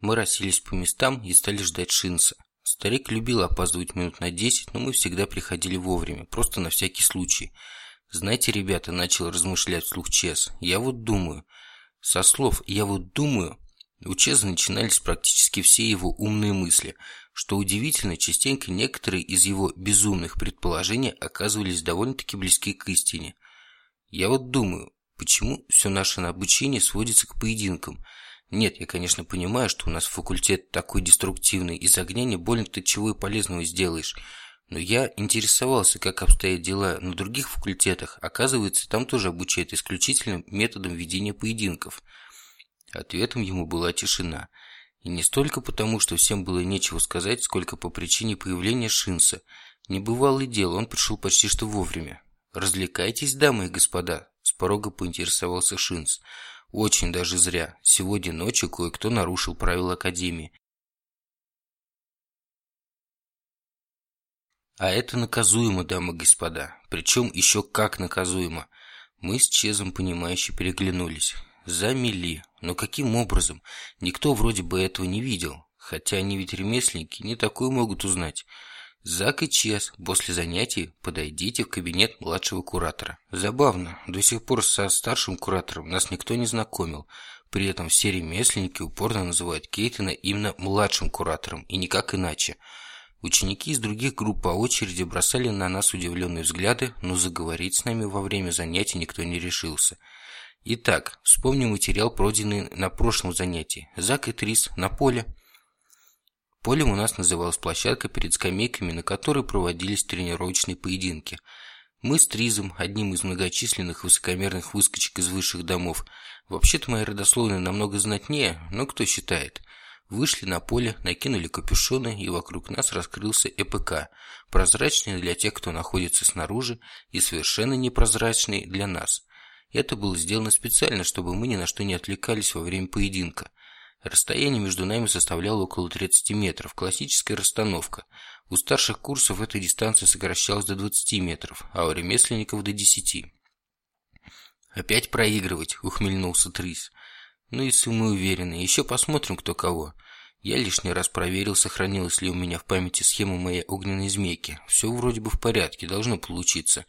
Мы расселись по местам и стали ждать Шинца. Старик любил опаздывать минут на десять, но мы всегда приходили вовремя, просто на всякий случай. «Знаете, ребята», – начал размышлять вслух Чес, – «я вот думаю». Со слов «я вот думаю» у Чеза начинались практически все его умные мысли. Что удивительно, частенько некоторые из его безумных предположений оказывались довольно-таки близки к истине. Я вот думаю, почему все наше обучение сводится к поединкам – нет, я, конечно, понимаю, что у нас факультет такой деструктивный, из огня не больно-то чего и полезного сделаешь. Но я интересовался, как обстоят дела на других факультетах. Оказывается, там тоже обучают исключительно методом ведения поединков. Ответом ему была тишина. И не столько потому, что всем было нечего сказать, сколько по причине появления Шинса. Не бывало дело, он пришел почти что вовремя. «Развлекайтесь, дамы и господа», – с порога поинтересовался Шинс. Очень даже зря. Сегодня ночью кое-кто нарушил правила Академии. А это наказуемо, дамы и господа. Причем еще как наказуемо. Мы с Чезом, понимающе переглянулись. Замели. Но каким образом? Никто вроде бы этого не видел. Хотя они ведь ремесленники, не такое могут узнать. Зак и Чес, после занятий подойдите в кабинет младшего куратора. Забавно, до сих пор со старшим куратором нас никто не знакомил. При этом все ремесленники упорно называют Кейтона именно младшим куратором, и никак иначе. Ученики из других групп по очереди бросали на нас удивленные взгляды, но заговорить с нами во время занятий никто не решился. Итак, вспомним материал, пройденный на прошлом занятии. Зак и Трис на поле. Полем у нас называлась площадка перед скамейками, на которой проводились тренировочные поединки. Мы с Тризом, одним из многочисленных высокомерных выскочек из высших домов, вообще-то моя родословная намного знатнее, но кто считает, вышли на поле, накинули капюшоны, и вокруг нас раскрылся ЭПК, прозрачный для тех, кто находится снаружи, и совершенно непрозрачный для нас. Это было сделано специально, чтобы мы ни на что не отвлекались во время поединка. Расстояние между нами составляло около 30 метров, классическая расстановка. У старших курсов эта дистанция сокращалась до 20 метров, а у ремесленников до 10. «Опять проигрывать», — ухмыльнулся Трис. «Ну и мы уверены. Еще посмотрим, кто кого». Я лишний раз проверил, сохранилась ли у меня в памяти схема моей огненной змейки. Все вроде бы в порядке, должно получиться.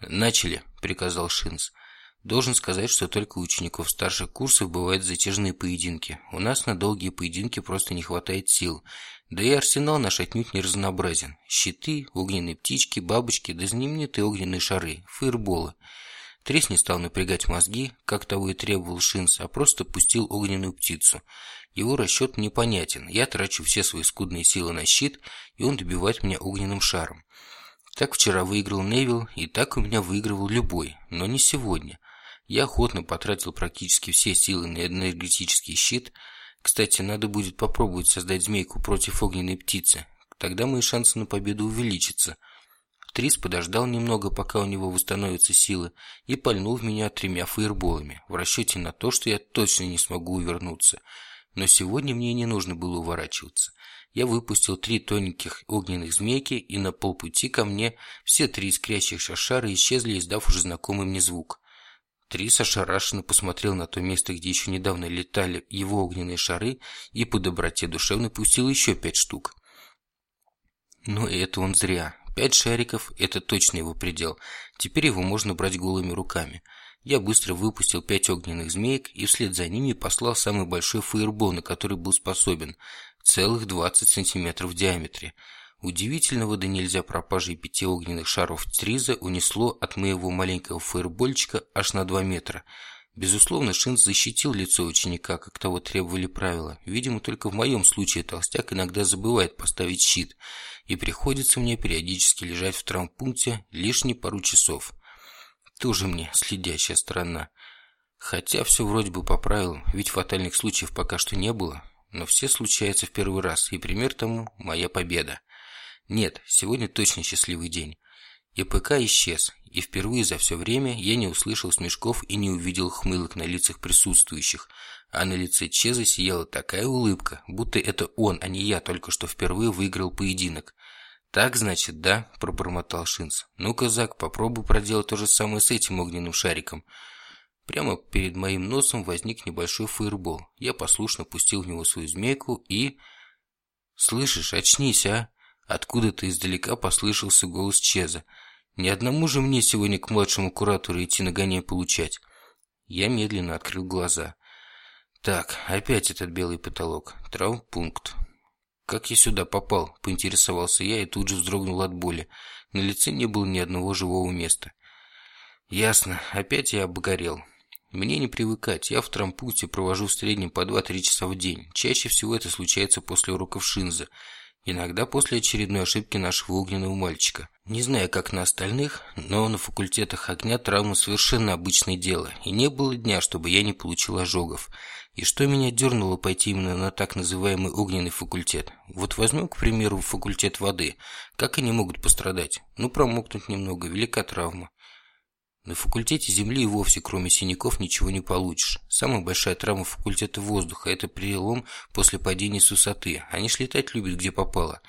«Начали», — приказал Шинс. Должен сказать, что только у учеников старших курсов бывают затяжные поединки. У нас на долгие поединки просто не хватает сил. Да и арсенал наш отнюдь не разнообразен. Щиты, огненные птички, бабочки, да знаменитые огненные шары, фейерболы. Трес не стал напрягать мозги, как того и требовал Шинс, а просто пустил огненную птицу. Его расчет непонятен. Я трачу все свои скудные силы на щит, и он добивает меня огненным шаром. Так вчера выиграл Невил, и так у меня выигрывал любой, но не сегодня. Я охотно потратил практически все силы на энергетический щит. Кстати, надо будет попробовать создать змейку против огненной птицы. Тогда мои шансы на победу увеличатся. Трис подождал немного, пока у него восстановятся силы, и пальнул в меня тремя фаерболами, в расчете на то, что я точно не смогу увернуться. Но сегодня мне не нужно было уворачиваться. Я выпустил три тоненьких огненных змейки, и на полпути ко мне все три искрящихся шара исчезли, издав уже знакомый мне звук. Трис ошарашенно посмотрел на то место, где еще недавно летали его огненные шары, и по доброте душевно пустил еще пять штук. Но это он зря. Пять шариков – это точно его предел. Теперь его можно брать голыми руками. Я быстро выпустил пять огненных змеек и вслед за ними послал самый большой фаербол, на который был способен – целых 20 сантиметров в диаметре – Удивительного да нельзя пропажи пяти огненных шаров Триза унесло от моего маленького фаербольчика аж на два метра. Безусловно, Шинц защитил лицо ученика, как того требовали правила. Видимо, только в моем случае толстяк иногда забывает поставить щит, и приходится мне периодически лежать в травмпункте лишние пару часов. Тоже мне следящая сторона. Хотя все вроде бы по правилам, ведь фатальных случаев пока что не было. Но все случается в первый раз, и пример тому – моя победа. Нет, сегодня точно счастливый день. ЕПК исчез, и впервые за все время я не услышал смешков и не увидел хмылок на лицах присутствующих, а на лице Чеза сияла такая улыбка, будто это он, а не я, только что впервые выиграл поединок. «Так, значит, да?» – пробормотал Шинц. «Ну-ка, Зак, попробуй проделать то же самое с этим огненным шариком». Прямо перед моим носом возник небольшой фаербол. Я послушно пустил в него свою змейку и... «Слышишь, очнись, а!» Откуда-то издалека послышался голос Чеза. «Не одному же мне сегодня к младшему куратору идти нагоняй получать». Я медленно открыл глаза. «Так, опять этот белый потолок. Травмпункт. Как я сюда попал?» – поинтересовался я и тут же вздрогнул от боли. На лице не было ни одного живого места. «Ясно. Опять я обгорел. Мне не привыкать, я в трампуте провожу в среднем по 2-3 часа в день. Чаще всего это случается после уроков Шинза. Иногда после очередной ошибки нашего огненного мальчика. Не знаю, как на остальных, но на факультетах огня травмы совершенно обычное дело. И не было дня, чтобы я не получил ожогов. И что меня дернуло пойти именно на так называемый огненный факультет? Вот возьмем, к примеру, факультет воды. Как они могут пострадать? Ну, промокнуть немного, велика травма. На факультете земли и вовсе, кроме синяков, ничего не получишь. Самая большая травма факультета воздуха – это перелом после падения с высоты. Они ж летать любят, где попало.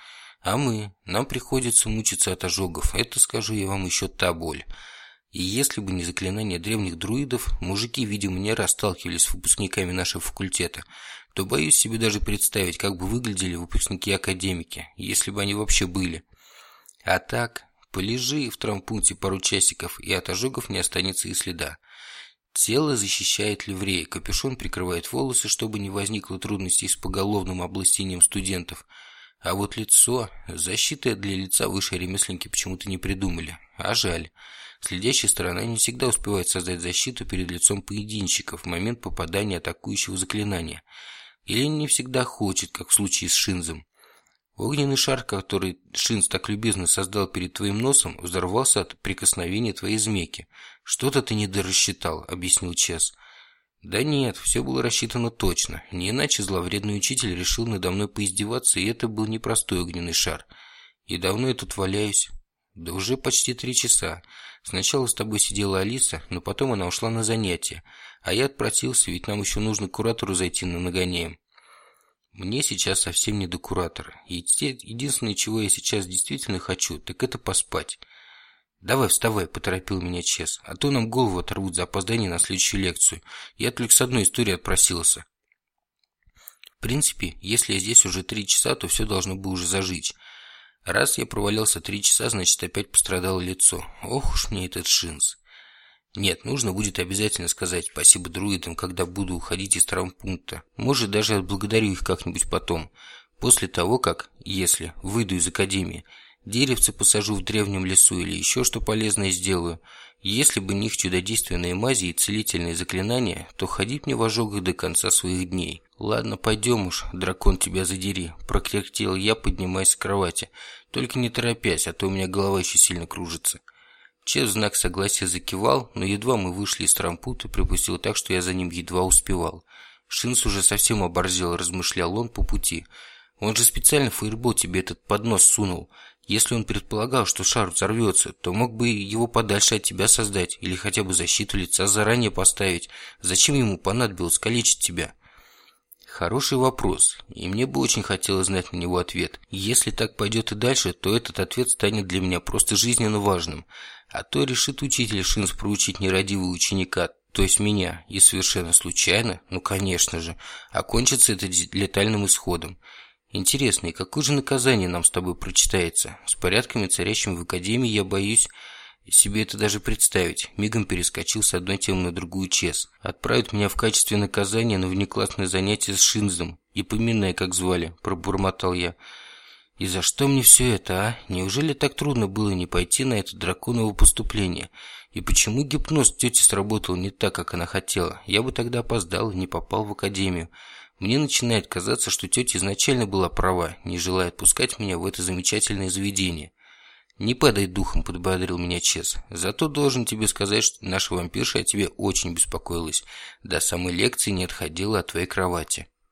А мы? Нам приходится мучиться от ожогов. Это, скажу я вам, еще та боль. И если бы не заклинания древних друидов, мужики, видимо, не раз сталкивались с выпускниками нашего факультета, то боюсь себе даже представить, как бы выглядели выпускники-академики, если бы они вообще были. А так, Полежи в травмпункте пару часиков, и от ожогов не останется и следа. Тело защищает ливрей, капюшон прикрывает волосы, чтобы не возникло трудностей с поголовным областением студентов. А вот лицо... Защиты для лица высшие ремесленники почему-то не придумали. А жаль. Следящая сторона не всегда успевает создать защиту перед лицом поединщиков в момент попадания атакующего заклинания. Или не всегда хочет, как в случае с Шинзом. Огненный шар, который Шинс так любезно создал перед твоим носом, взорвался от прикосновения твоей змейки. Что-то ты недорассчитал, объяснил Чес. Да нет, все было рассчитано точно. Не иначе зловредный учитель решил надо мной поиздеваться, и это был непростой огненный шар. И давно я тут валяюсь? Да уже почти три часа. Сначала с тобой сидела Алиса, но потом она ушла на занятия. А я отпросился, ведь нам еще нужно куратору зайти на нагоняем. Мне сейчас совсем не до куратора. И единственное, чего я сейчас действительно хочу, так это поспать. «Давай, вставай», – поторопил меня Чес, «а то нам голову оторвут за опоздание на следующую лекцию. Я только с одной истории отпросился». В принципе, если я здесь уже три часа, то все должно бы уже зажить. Раз я провалялся три часа, значит опять пострадало лицо. Ох уж мне этот шинс. Нет, нужно будет обязательно сказать спасибо друидам, когда буду уходить из травмпункта. Может, даже отблагодарю их как-нибудь потом. После того, как, если, выйду из академии, деревце посажу в древнем лесу или еще что полезное сделаю. Если бы не их чудодейственные мази и целительные заклинания, то ходить мне в ожогах до конца своих дней. Ладно, пойдем уж, дракон тебя задери, прокряхтел я, поднимаясь с кровати. Только не торопясь, а то у меня голова еще сильно кружится. Чес в знак согласия закивал, но едва мы вышли из трампута, припустил так, что я за ним едва успевал. Шинс уже совсем оборзел, размышлял он по пути. Он же специально фаербол тебе этот поднос сунул. Если он предполагал, что шар взорвется, то мог бы его подальше от тебя создать, или хотя бы защиту лица заранее поставить. Зачем ему понадобилось калечить тебя? Хороший вопрос, и мне бы очень хотелось знать на него ответ. Если так пойдет и дальше, то этот ответ станет для меня просто жизненно важным. А то решит учитель Шинс проучить нерадивого ученика, то есть меня, и совершенно случайно, ну конечно же, окончится это летальным исходом. Интересно, и какое же наказание нам с тобой прочитается? С порядками, царящими в Академии, я боюсь себе это даже представить. Мигом перескочил с одной темы на другую чес. Отправят меня в качестве наказания на внеклассное занятие с Шинзом. И поминай, как звали, пробормотал я. И за что мне все это, а? Неужели так трудно было не пойти на это драконово поступление? И почему гипноз тети сработал не так, как она хотела? Я бы тогда опоздал и не попал в академию. Мне начинает казаться, что тетя изначально была права, не желая отпускать меня в это замечательное заведение. «Не падай духом», – подбодрил меня Чес. «Зато должен тебе сказать, что наша вампирша о тебе очень беспокоилась. До самой лекции не отходила от твоей кровати».